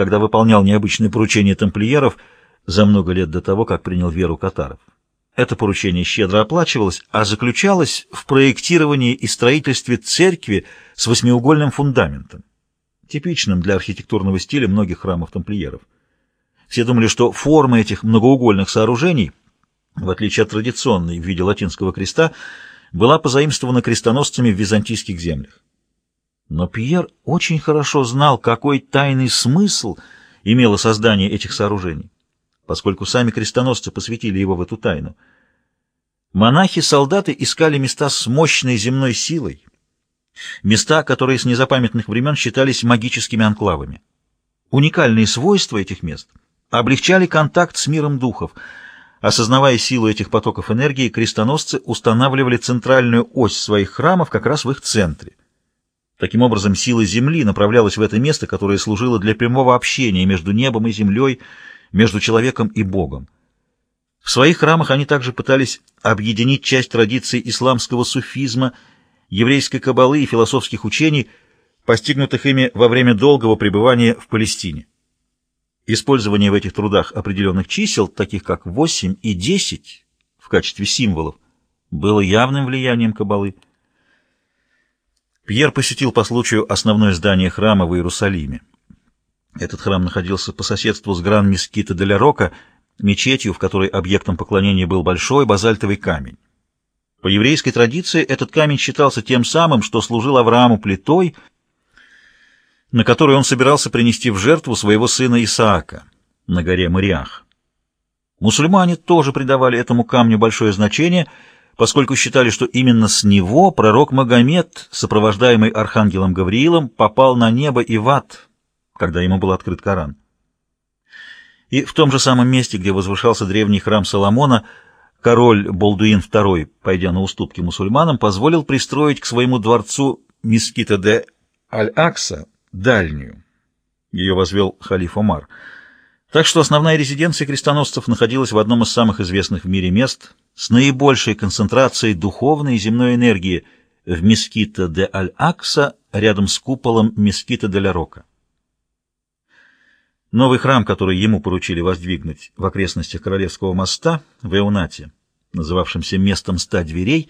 когда выполнял необычное поручение тамплиеров за много лет до того, как принял веру катаров. Это поручение щедро оплачивалось, а заключалось в проектировании и строительстве церкви с восьмиугольным фундаментом, типичным для архитектурного стиля многих храмов тамплиеров. Все думали, что форма этих многоугольных сооружений, в отличие от традиционной в виде латинского креста, была позаимствована крестоносцами в византийских землях. Но Пьер очень хорошо знал, какой тайный смысл имело создание этих сооружений, поскольку сами крестоносцы посвятили его в эту тайну. Монахи-солдаты искали места с мощной земной силой, места, которые с незапамятных времен считались магическими анклавами. Уникальные свойства этих мест облегчали контакт с миром духов. Осознавая силу этих потоков энергии, крестоносцы устанавливали центральную ось своих храмов как раз в их центре. Таким образом, сила Земли направлялась в это место, которое служило для прямого общения между небом и землей, между человеком и Богом. В своих храмах они также пытались объединить часть традиций исламского суфизма, еврейской каббалы и философских учений, постигнутых ими во время долгого пребывания в Палестине. Использование в этих трудах определенных чисел, таких как 8 и 10 в качестве символов, было явным влиянием каббалы. Пьер посетил по случаю основное здание храма в Иерусалиме. Этот храм находился по соседству с Гран-Мескита де Рока, мечетью, в которой объектом поклонения был большой базальтовый камень. По еврейской традиции этот камень считался тем самым, что служил Аврааму плитой, на которой он собирался принести в жертву своего сына Исаака на горе Мариах. Мусульмане тоже придавали этому камню большое значение – поскольку считали, что именно с него пророк Магомед, сопровождаемый архангелом Гавриилом, попал на небо и в ад, когда ему был открыт Коран. И в том же самом месте, где возвышался древний храм Соломона, король Болдуин II, пойдя на уступки мусульманам, позволил пристроить к своему дворцу Мискита де Аль-Акса дальнюю. Ее возвел халиф Омар. Так что основная резиденция крестоносцев находилась в одном из самых известных в мире мест с наибольшей концентрацией духовной и земной энергии в Мескита де Аль-Акса рядом с куполом Мескита де ля Рока. Новый храм, который ему поручили воздвигнуть в окрестностях Королевского моста в Эунате, называвшемся «местом ста дверей»,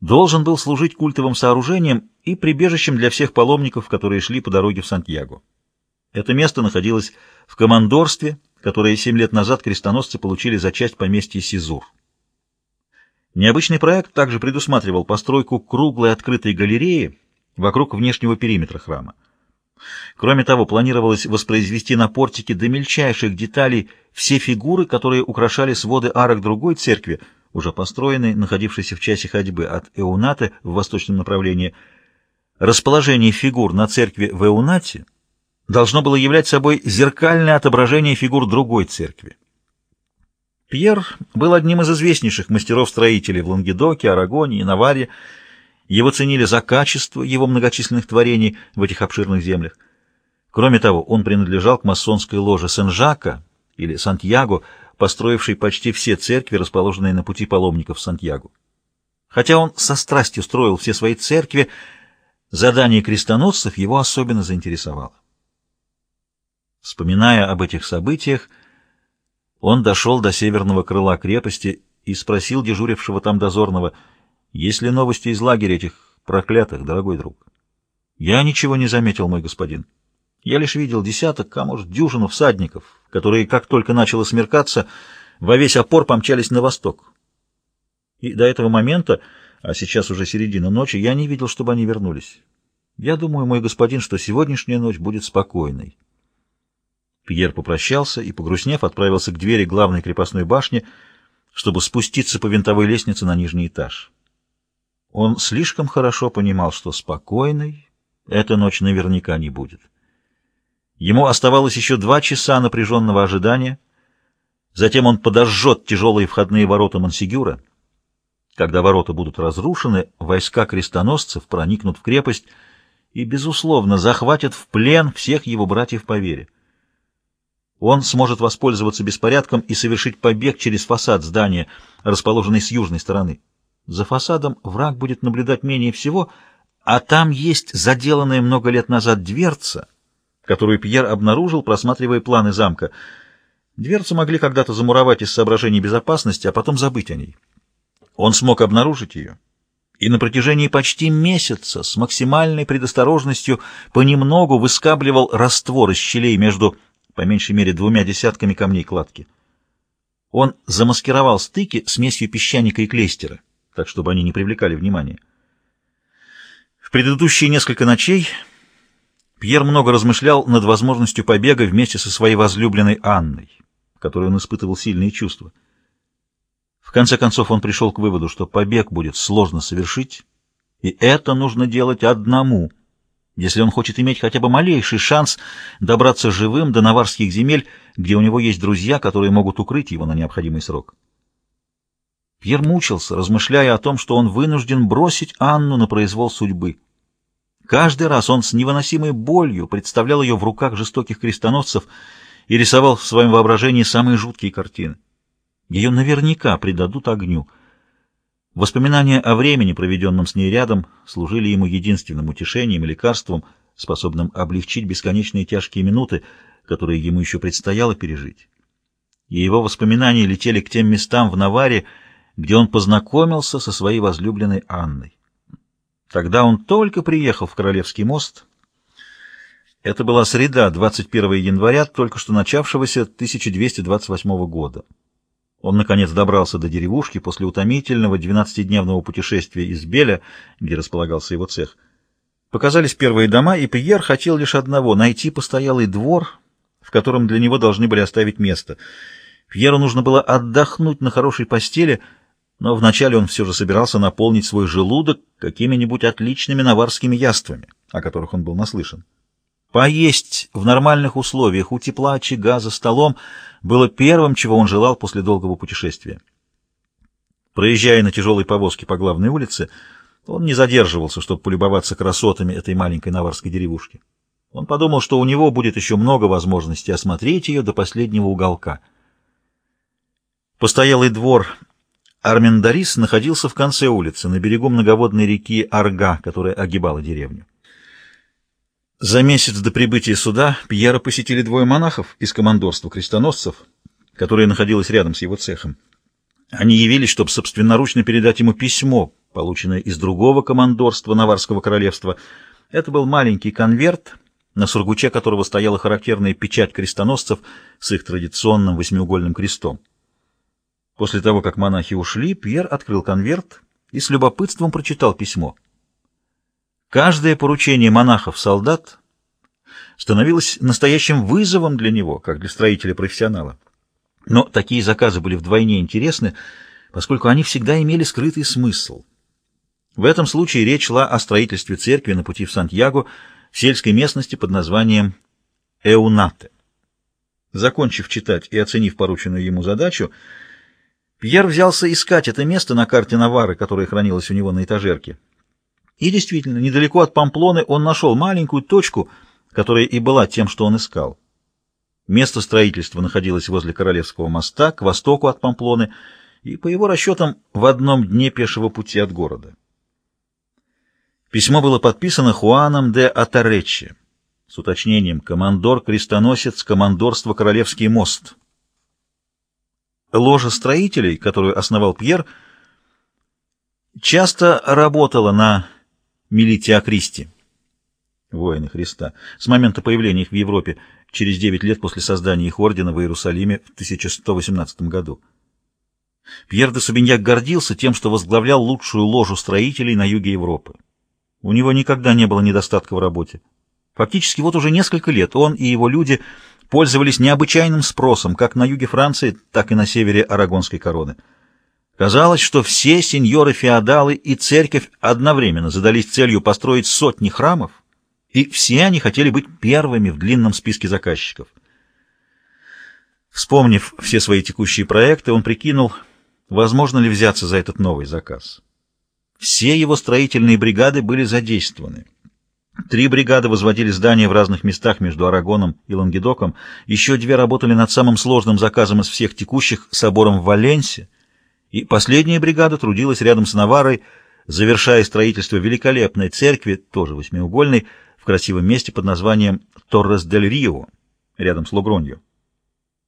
должен был служить культовым сооружением и прибежищем для всех паломников, которые шли по дороге в Сантьяго. Это место находилось в командорстве, которое семь лет назад крестоносцы получили за часть поместья Сизур. Необычный проект также предусматривал постройку круглой открытой галереи вокруг внешнего периметра храма. Кроме того, планировалось воспроизвести на портике до мельчайших деталей все фигуры, которые украшали своды арок другой церкви, уже построенной, находившейся в часе ходьбы от Эунаты в восточном направлении. Расположение фигур на церкви в Эунате должно было являть собой зеркальное отображение фигур другой церкви. Пьер был одним из известнейших мастеров-строителей в Лангедоке, Арагоне и Наваре. Его ценили за качество его многочисленных творений в этих обширных землях. Кроме того, он принадлежал к масонской ложе Сен-Жака или Сантьяго, построившей почти все церкви, расположенные на пути паломников в Сантьяго. Хотя он со страстью строил все свои церкви, задание крестоносцев его особенно заинтересовало. Вспоминая об этих событиях, он дошел до северного крыла крепости и спросил дежурившего там дозорного, есть ли новости из лагеря этих проклятых, дорогой друг. Я ничего не заметил, мой господин. Я лишь видел десяток, а может, дюжину всадников, которые, как только начало смеркаться, во весь опор помчались на восток. И до этого момента, а сейчас уже середина ночи, я не видел, чтобы они вернулись. Я думаю, мой господин, что сегодняшняя ночь будет спокойной. Пьер попрощался и, погрустнев, отправился к двери главной крепостной башни, чтобы спуститься по винтовой лестнице на нижний этаж. Он слишком хорошо понимал, что спокойной эта ночь наверняка не будет. Ему оставалось еще два часа напряженного ожидания. Затем он подожжет тяжелые входные ворота Монсигюра. Когда ворота будут разрушены, войска крестоносцев проникнут в крепость и, безусловно, захватят в плен всех его братьев по вере он сможет воспользоваться беспорядком и совершить побег через фасад здания, расположенный с южной стороны. За фасадом враг будет наблюдать менее всего, а там есть заделанная много лет назад дверца, которую Пьер обнаружил, просматривая планы замка. Дверцу могли когда-то замуровать из соображений безопасности, а потом забыть о ней. Он смог обнаружить ее и на протяжении почти месяца с максимальной предосторожностью понемногу выскабливал раствор из щелей между, по меньшей мере, двумя десятками камней кладки. Он замаскировал стыки смесью песчаника и клейстера, так чтобы они не привлекали внимания. В предыдущие несколько ночей Пьер много размышлял над возможностью побега вместе со своей возлюбленной Анной, которой он испытывал сильные чувства. В конце концов он пришел к выводу, что побег будет сложно совершить, и это нужно делать одному, если он хочет иметь хотя бы малейший шанс добраться живым до наварских земель, где у него есть друзья, которые могут укрыть его на необходимый срок. Пьер мучился, размышляя о том, что он вынужден бросить Анну на произвол судьбы. Каждый раз он с невыносимой болью представлял ее в руках жестоких крестоносцев и рисовал в своем воображении самые жуткие картины. Ее наверняка предадут огню. Воспоминания о времени, проведенном с ней рядом, служили ему единственным утешением и лекарством, способным облегчить бесконечные тяжкие минуты, которые ему еще предстояло пережить. И его воспоминания летели к тем местам в Наваре, где он познакомился со своей возлюбленной Анной. Тогда он только приехал в Королевский мост. Это была среда, 21 января, только что начавшегося 1228 года. Он, наконец, добрался до деревушки после утомительного двенадцатидневного путешествия из Беля, где располагался его цех. Показались первые дома, и Пьер хотел лишь одного — найти постоялый двор, в котором для него должны были оставить место. Пьеру нужно было отдохнуть на хорошей постели — но вначале он все же собирался наполнить свой желудок какими-нибудь отличными наварскими яствами, о которых он был наслышан. Поесть в нормальных условиях, у тепла, очага, за столом, было первым, чего он желал после долгого путешествия. Проезжая на тяжелой повозке по главной улице, он не задерживался, чтобы полюбоваться красотами этой маленькой наварской деревушки. Он подумал, что у него будет еще много возможностей осмотреть ее до последнего уголка. Постоялый двор Армендарис находился в конце улицы, на берегу многоводной реки Арга, которая огибала деревню. За месяц до прибытия суда Пьера посетили двое монахов из командорства крестоносцев, которое находилось рядом с его цехом. Они явились, чтобы собственноручно передать ему письмо, полученное из другого командорства Наварского королевства. Это был маленький конверт, на сургуче которого стояла характерная печать крестоносцев с их традиционным восьмиугольным крестом. После того, как монахи ушли, Пьер открыл конверт и с любопытством прочитал письмо. Каждое поручение монахов-солдат становилось настоящим вызовом для него, как для строителя-профессионала. Но такие заказы были вдвойне интересны, поскольку они всегда имели скрытый смысл. В этом случае речь шла о строительстве церкви на пути в Сантьяго в сельской местности под названием Эунате. Закончив читать и оценив порученную ему задачу, Пьер взялся искать это место на карте Навары, которая хранилась у него на этажерке. И действительно, недалеко от Памплоны он нашел маленькую точку, которая и была тем, что он искал. Место строительства находилось возле Королевского моста, к востоку от Памплоны, и, по его расчетам, в одном дне пешего пути от города. Письмо было подписано Хуаном де Атаречи с уточнением «Командор-крестоносец, командорство Королевский мост». Ложа строителей, которую основал Пьер, часто работала на Милите Акристи, воины Христа, с момента появления их в Европе через 9 лет после создания их ордена в Иерусалиме в 1118 году. Пьер де Субиньяк гордился тем, что возглавлял лучшую ложу строителей на юге Европы. У него никогда не было недостатка в работе. Фактически вот уже несколько лет он и его люди – пользовались необычайным спросом как на юге Франции, так и на севере Арагонской короны. Казалось, что все сеньоры-феодалы и церковь одновременно задались целью построить сотни храмов, и все они хотели быть первыми в длинном списке заказчиков. Вспомнив все свои текущие проекты, он прикинул, возможно ли взяться за этот новый заказ. Все его строительные бригады были задействованы. Три бригады возводили здания в разных местах между Арагоном и Лангедоком. Еще две работали над самым сложным заказом из всех текущих собором в Валенсе. И последняя бригада трудилась рядом с Наварой, завершая строительство великолепной церкви, тоже восьмиугольной, в красивом месте под названием Торрес-дель-Рио, рядом с Логронью.